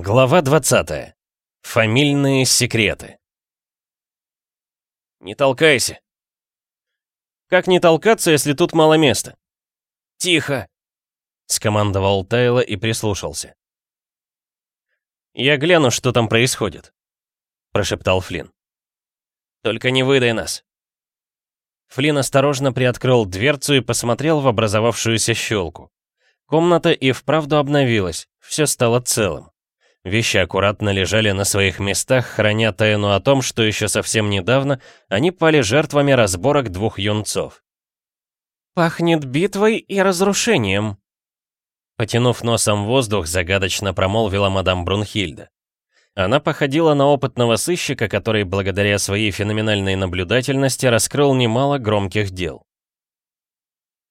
Глава 20. Фамильные секреты. «Не толкайся!» «Как не толкаться, если тут мало места?» «Тихо!» — скомандовал Тайло и прислушался. «Я гляну, что там происходит», — прошептал Флинн. «Только не выдай нас». Флинн осторожно приоткрыл дверцу и посмотрел в образовавшуюся щелку. Комната и вправду обновилась, все стало целым. Вещи аккуратно лежали на своих местах, храня тайну о том, что еще совсем недавно они пали жертвами разборок двух юнцов. «Пахнет битвой и разрушением», — потянув носом воздух, загадочно промолвила мадам Брунхильда. Она походила на опытного сыщика, который благодаря своей феноменальной наблюдательности раскрыл немало громких дел.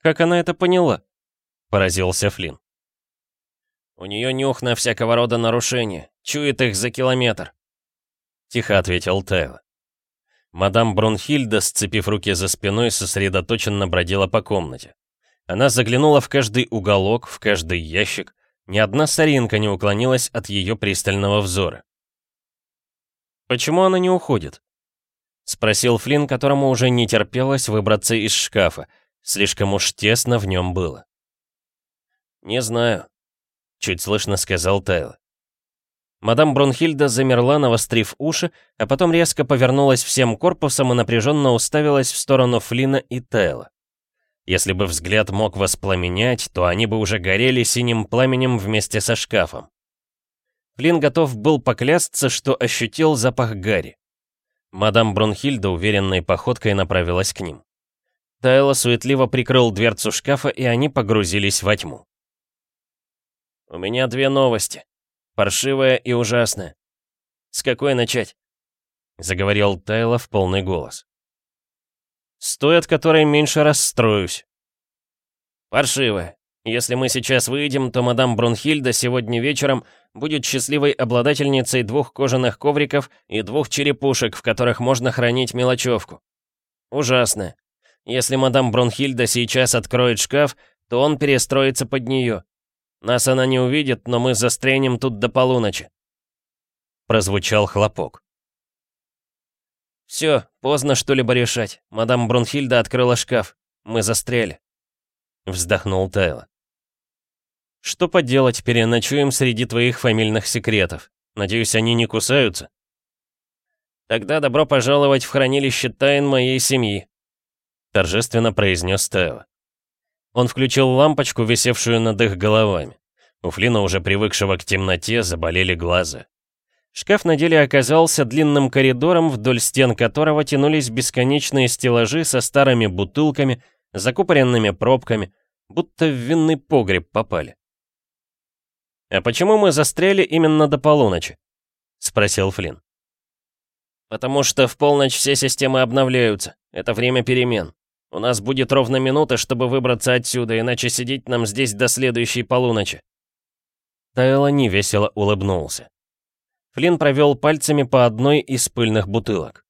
«Как она это поняла?» — поразился Флинн. У нее нюх на всякого рода нарушения. Чует их за километр. Тихо ответил Тейлор. Мадам Брунхильда, сцепив руки за спиной, сосредоточенно бродила по комнате. Она заглянула в каждый уголок, в каждый ящик. Ни одна соринка не уклонилась от ее пристального взора. «Почему она не уходит?» — спросил Флинн, которому уже не терпелось выбраться из шкафа. Слишком уж тесно в нем было. «Не знаю», Чуть слышно сказал Тайл. Мадам Брунхильда замерла, навострив уши, а потом резко повернулась всем корпусом и напряженно уставилась в сторону Флина и Тайла. Если бы взгляд мог воспламенять, то они бы уже горели синим пламенем вместе со шкафом. Флин готов был поклясться, что ощутил запах Гарри. Мадам Брунхильда уверенной походкой направилась к ним. Тайла суетливо прикрыл дверцу шкафа, и они погрузились во тьму. У меня две новости. Паршивая и ужасная. С какой начать? Заговорил Тайло в полный голос. С той, от которой меньше расстроюсь. Паршивая. Если мы сейчас выйдем, то мадам Брунхильда сегодня вечером будет счастливой обладательницей двух кожаных ковриков и двух черепушек, в которых можно хранить мелочевку. Ужасная. Если мадам Брунхильда сейчас откроет шкаф, то он перестроится под нее. Нас она не увидит, но мы застрянем тут до полуночи. Прозвучал хлопок. Все, поздно что-либо решать. Мадам Брунхильда открыла шкаф. Мы застряли. Вздохнул Тайло. Что поделать, переночуем среди твоих фамильных секретов. Надеюсь, они не кусаются. Тогда добро пожаловать в хранилище тайн моей семьи. Торжественно произнес Тайло. Он включил лампочку, висевшую над их головами. У Флина, уже привыкшего к темноте, заболели глаза. Шкаф на деле оказался длинным коридором, вдоль стен которого тянулись бесконечные стеллажи со старыми бутылками, закупоренными пробками, будто в винный погреб попали. «А почему мы застряли именно до полуночи?» — спросил Флин. «Потому что в полночь все системы обновляются. Это время перемен. У нас будет ровно минута, чтобы выбраться отсюда, иначе сидеть нам здесь до следующей полуночи». Тайло невесело улыбнулся. Флин провел пальцами по одной из пыльных бутылок.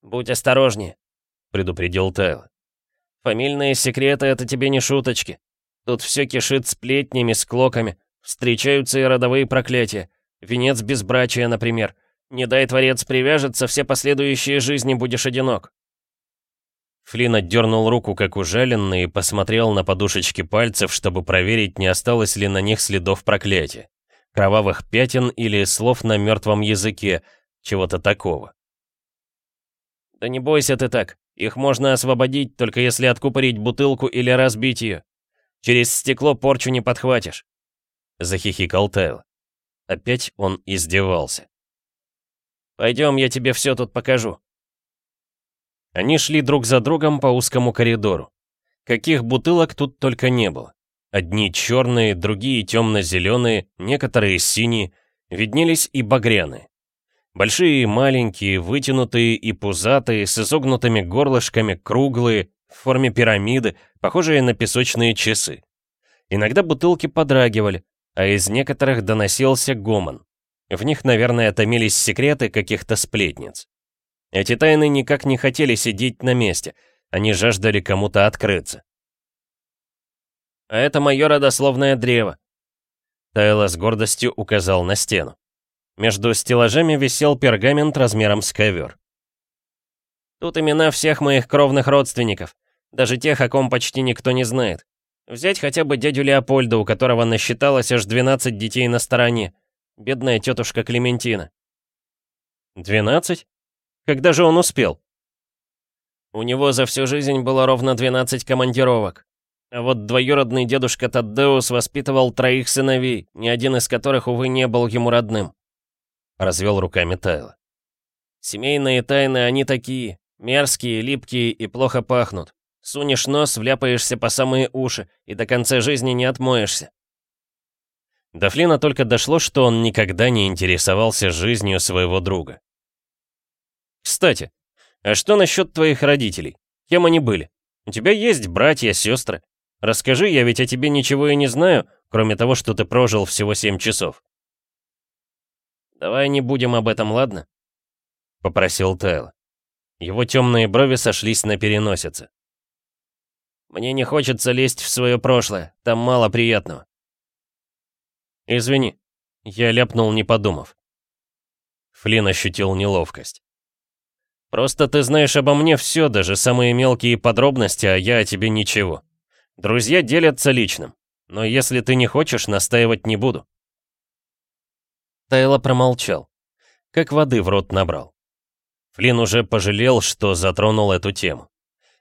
«Будь осторожнее», — предупредил Тайло. «Фамильные секреты — это тебе не шуточки. Тут все кишит сплетнями, склоками. Встречаются и родовые проклятия. Венец безбрачия, например. Не дай творец привяжется, все последующие жизни будешь одинок». Флин отдернул руку, как ужаленный, и посмотрел на подушечки пальцев, чтобы проверить, не осталось ли на них следов проклятия. Кровавых пятен или слов на мертвом языке, чего-то такого. «Да не бойся ты так. Их можно освободить, только если откупорить бутылку или разбить ее. Через стекло порчу не подхватишь», — захихикал Тайл. Опять он издевался. «Пойдем, я тебе все тут покажу. Они шли друг за другом по узкому коридору. Каких бутылок тут только не было. Одни черные, другие темно-зеленые, некоторые синие, виднелись и багряны. Большие и маленькие, вытянутые и пузатые, с изогнутыми горлышками, круглые, в форме пирамиды, похожие на песочные часы. Иногда бутылки подрагивали, а из некоторых доносился гомон. В них, наверное, томились секреты каких-то сплетниц. Эти тайны никак не хотели сидеть на месте, они жаждали кому-то открыться. «А это мое родословное древо», — Тайла с гордостью указал на стену. Между стеллажами висел пергамент размером с ковер. «Тут имена всех моих кровных родственников, даже тех, о ком почти никто не знает. Взять хотя бы дядю Леопольда, у которого насчиталось аж 12 детей на стороне. Бедная тетушка Клементина». «12?» Когда же он успел? У него за всю жизнь было ровно 12 командировок. А вот двоюродный дедушка Таддеус воспитывал троих сыновей, ни один из которых, увы, не был ему родным. Развел руками Тайла. Семейные тайны, они такие, мерзкие, липкие и плохо пахнут. Сунешь нос, вляпаешься по самые уши и до конца жизни не отмоешься. До Флина только дошло, что он никогда не интересовался жизнью своего друга. Кстати, а что насчет твоих родителей? Кем они были? У тебя есть братья, сестры? Расскажи, я ведь о тебе ничего и не знаю, кроме того, что ты прожил всего семь часов. Давай не будем об этом, ладно? Попросил Тайл. Его темные брови сошлись на переносице. Мне не хочется лезть в свое прошлое, там мало приятного. Извини, я ляпнул, не подумав. Флин ощутил неловкость. Просто ты знаешь обо мне все, даже самые мелкие подробности, а я о тебе ничего. Друзья делятся личным. Но если ты не хочешь, настаивать не буду. Тайло промолчал. Как воды в рот набрал. Флин уже пожалел, что затронул эту тему.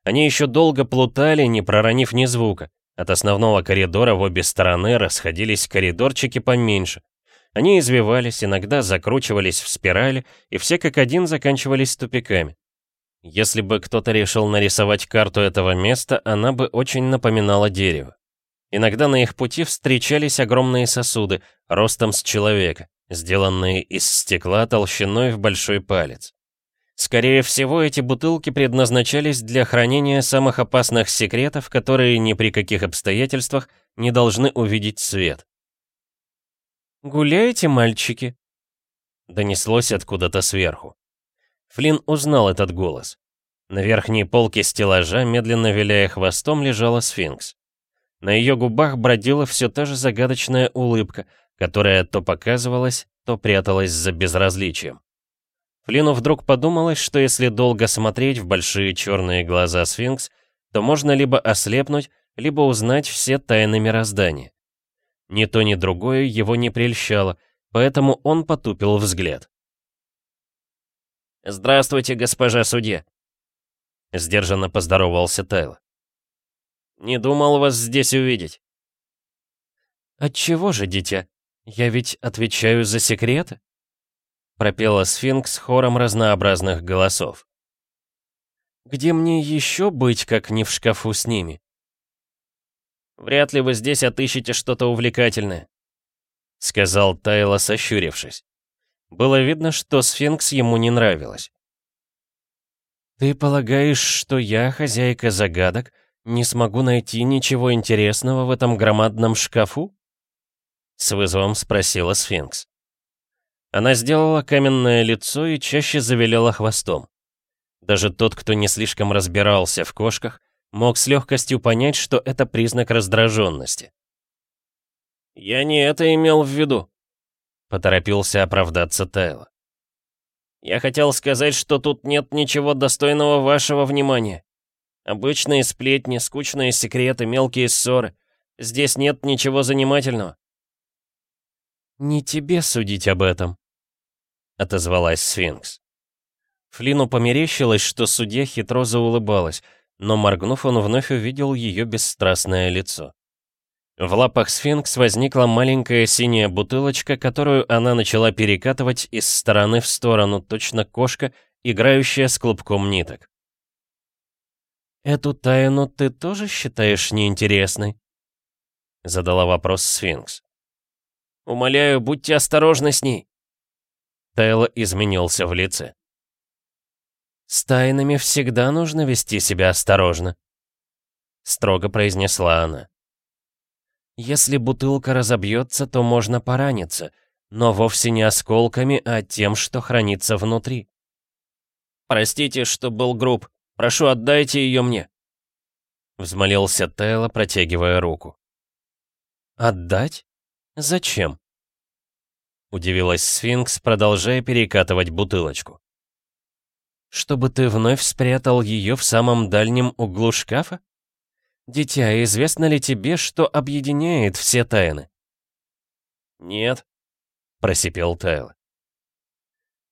Они еще долго плутали, не проронив ни звука. От основного коридора в обе стороны расходились коридорчики поменьше, они извивались, иногда закручивались в спирали, и все как один заканчивались тупиками. Если бы кто-то решил нарисовать карту этого места, она бы очень напоминала дерево. Иногда на их пути встречались огромные сосуды, ростом с человека, сделанные из стекла толщиной в большой палец. Скорее всего, эти бутылки предназначались для хранения самых опасных секретов, которые ни при каких обстоятельствах не должны увидеть свет. «Гуляете, мальчики?» Донеслось откуда-то сверху. Флинн узнал этот голос. На верхней полке стеллажа, медленно виляя хвостом, лежала сфинкс. На ее губах бродила все та же загадочная улыбка, которая то показывалась, то пряталась за безразличием. Флину вдруг подумалось, что если долго смотреть в большие черные глаза сфинкс, то можно либо ослепнуть, либо узнать все тайны мироздания. Ни то, ни другое его не прельщало, поэтому он потупил взгляд. «Здравствуйте, госпожа судья!» Сдержанно поздоровался Тайло. «Не думал вас здесь увидеть». «Отчего же, дитя? Я ведь отвечаю за секреты?» Пропела сфинкс хором разнообразных голосов. «Где мне еще быть, как не в шкафу с ними?» Вряд ли вы здесь отыщете что-то увлекательное», — сказал Тайло, сощурившись. Было видно, что сфинкс ему не нравилось. «Ты полагаешь, что я, хозяйка загадок, не смогу найти ничего интересного в этом громадном шкафу?» С вызовом спросила сфинкс. Она сделала каменное лицо и чаще завиляла хвостом. Даже тот, кто не слишком разбирался в кошках, мог с легкостью понять, что это признак раздраженности. «Я не это имел в виду», — поторопился оправдаться Тайло. «Я хотел сказать, что тут нет ничего достойного вашего внимания. Обычные сплетни, скучные секреты, мелкие ссоры. Здесь нет ничего занимательного». «Не тебе судить об этом», — отозвалась Сфинкс. Флину померещилось, что судья хитро заулыбалась — но, моргнув, он вновь увидел ее бесстрастное лицо. В лапах сфинкс возникла маленькая синяя бутылочка, которую она начала перекатывать из стороны в сторону, точно кошка, играющая с клубком ниток. «Эту тайну ты тоже считаешь неинтересной?» — задала вопрос сфинкс. «Умоляю, будьте осторожны с ней!» Тайло изменился в лице. «С тайнами всегда нужно вести себя осторожно», — строго произнесла она. «Если бутылка разобьется, то можно пораниться, но вовсе не осколками, а тем, что хранится внутри». «Простите, что был груб. Прошу, отдайте ее мне», — взмолился Тейла, протягивая руку. «Отдать? Зачем?» Удивилась сфинкс, продолжая перекатывать бутылочку чтобы ты вновь спрятал ее в самом дальнем углу шкафа? Дитя, а известно ли тебе, что объединяет все тайны? Нет, просипел Тайл.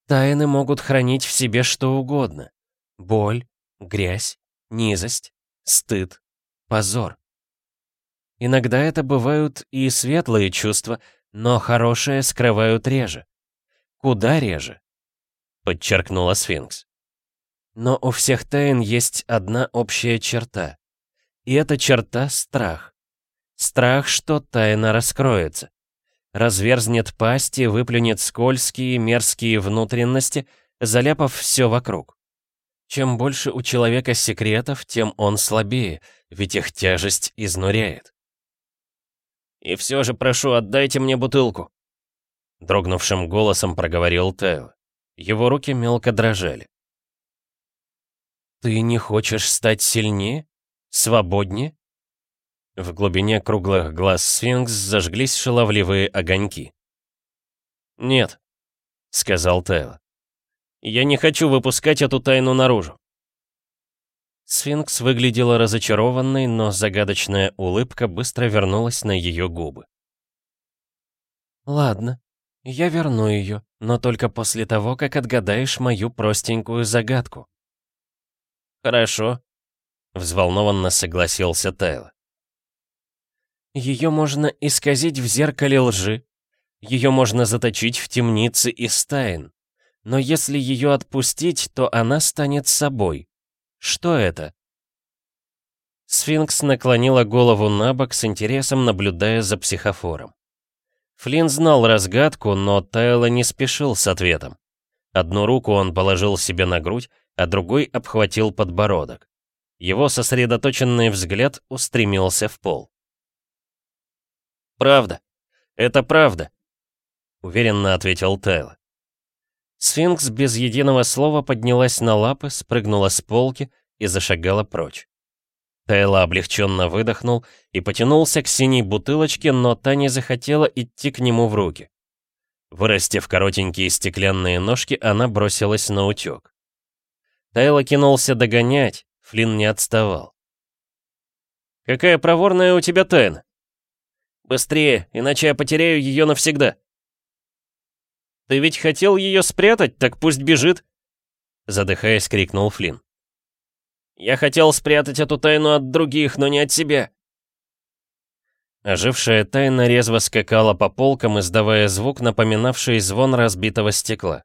Тайны могут хранить в себе что угодно. Боль, грязь, низость, стыд, позор. Иногда это бывают и светлые чувства, но хорошие скрывают реже. Куда реже? Подчеркнула Сфинкс. Но у всех тайн есть одна общая черта. И эта черта — страх. Страх, что тайна раскроется. Разверзнет пасти, выплюнет скользкие, мерзкие внутренности, заляпав все вокруг. Чем больше у человека секретов, тем он слабее, ведь их тяжесть изнуряет. «И все же прошу, отдайте мне бутылку!» Дрогнувшим голосом проговорил Тейл. Его руки мелко дрожали. «Ты не хочешь стать сильнее? Свободнее?» В глубине круглых глаз сфинкс зажглись шаловливые огоньки. «Нет», — сказал Тайло. «Я не хочу выпускать эту тайну наружу». Сфинкс выглядела разочарованной, но загадочная улыбка быстро вернулась на ее губы. «Ладно, я верну ее, но только после того, как отгадаешь мою простенькую загадку», Хорошо. Взволнованно согласился Тайло. Ее можно исказить в зеркале лжи. Ее можно заточить в темнице и стайн, Но если ее отпустить, то она станет собой. Что это? Сфинкс наклонила голову на бок с интересом, наблюдая за психофором. Флинн знал разгадку, но Тайла не спешил с ответом. Одну руку он положил себе на грудь, а другой обхватил подбородок. Его сосредоточенный взгляд устремился в пол. «Правда. Это правда», — уверенно ответил Тайла. Сфинкс без единого слова поднялась на лапы, спрыгнула с полки и зашагала прочь. Тайла облегченно выдохнул и потянулся к синей бутылочке, но та не захотела идти к нему в руки. Вырастив коротенькие стеклянные ножки, она бросилась на утек. Тайло кинулся догонять, Флинн не отставал. «Какая проворная у тебя тайна!» «Быстрее, иначе я потеряю ее навсегда!» «Ты ведь хотел ее спрятать, так пусть бежит!» Задыхаясь, крикнул Флинн. «Я хотел спрятать эту тайну от других, но не от себя!» Ожившая тайна резво скакала по полкам, издавая звук, напоминавший звон разбитого стекла.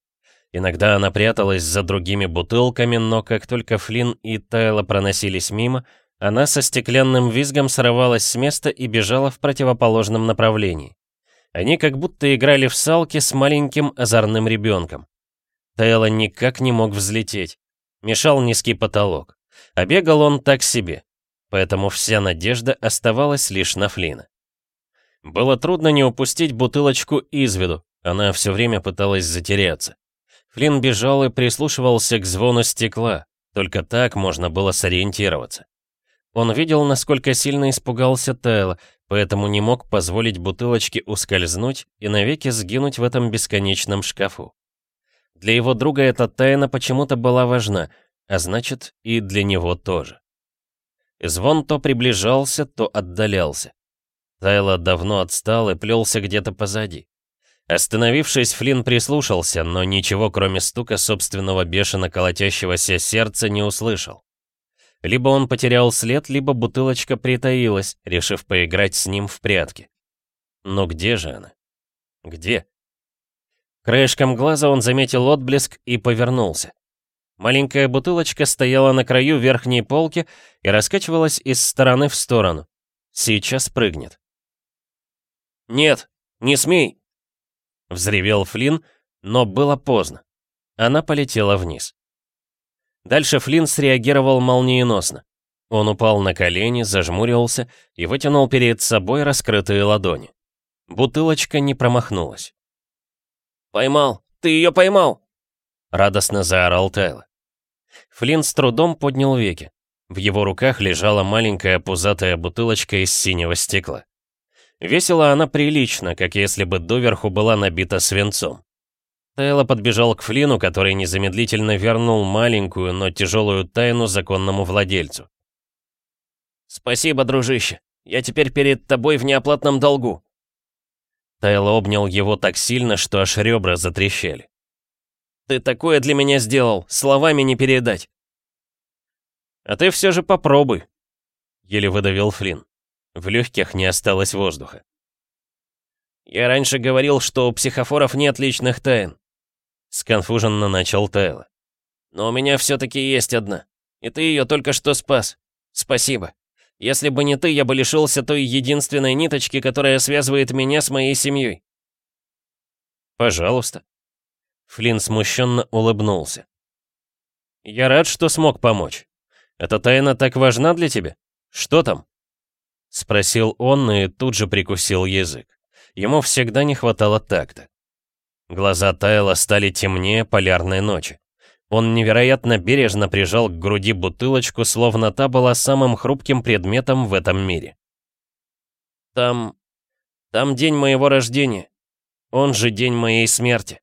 Иногда она пряталась за другими бутылками, но как только Флинн и Тайло проносились мимо, она со стеклянным визгом сорвалась с места и бежала в противоположном направлении. Они как будто играли в салки с маленьким озорным ребенком. Тайло никак не мог взлететь. Мешал низкий потолок. А бегал он так себе. Поэтому вся надежда оставалась лишь на Флина. Было трудно не упустить бутылочку из виду. Она все время пыталась затеряться. Флинн бежал и прислушивался к звону стекла. Только так можно было сориентироваться. Он видел, насколько сильно испугался Тайла, поэтому не мог позволить бутылочке ускользнуть и навеки сгинуть в этом бесконечном шкафу. Для его друга эта тайна почему-то была важна, а значит, и для него тоже. И звон то приближался, то отдалялся. Тайла давно отстал и плелся где-то позади. Остановившись, Флинн прислушался, но ничего, кроме стука собственного бешено колотящегося сердца, не услышал. Либо он потерял след, либо бутылочка притаилась, решив поиграть с ним в прятки. Но где же она? Где? Краешком глаза он заметил отблеск и повернулся. Маленькая бутылочка стояла на краю верхней полки и раскачивалась из стороны в сторону. Сейчас прыгнет. «Нет, не смей!» Взревел Флинн, но было поздно. Она полетела вниз. Дальше Флинн среагировал молниеносно. Он упал на колени, зажмурился и вытянул перед собой раскрытые ладони. Бутылочка не промахнулась. «Поймал! Ты ее поймал!» Радостно заорал Тайла. Флинн с трудом поднял веки. В его руках лежала маленькая пузатая бутылочка из синего стекла. Весила она прилично, как если бы доверху была набита свинцом. Тайло подбежал к Флину, который незамедлительно вернул маленькую, но тяжелую тайну законному владельцу. «Спасибо, дружище. Я теперь перед тобой в неоплатном долгу». Тайло обнял его так сильно, что аж ребра затрещали. «Ты такое для меня сделал, словами не передать». «А ты все же попробуй», — еле выдавил Флинн. В легких не осталось воздуха. «Я раньше говорил, что у психофоров нет личных тайн», — сконфуженно начал Тайло. «Но у меня все-таки есть одна, и ты ее только что спас. Спасибо. Если бы не ты, я бы лишился той единственной ниточки, которая связывает меня с моей семьей». «Пожалуйста». Флинн смущенно улыбнулся. «Я рад, что смог помочь. Эта тайна так важна для тебя? Что там?» — спросил он и тут же прикусил язык. Ему всегда не хватало такта. Глаза Тайла стали темнее полярной ночи. Он невероятно бережно прижал к груди бутылочку, словно та была самым хрупким предметом в этом мире. «Там... там день моего рождения. Он же день моей смерти».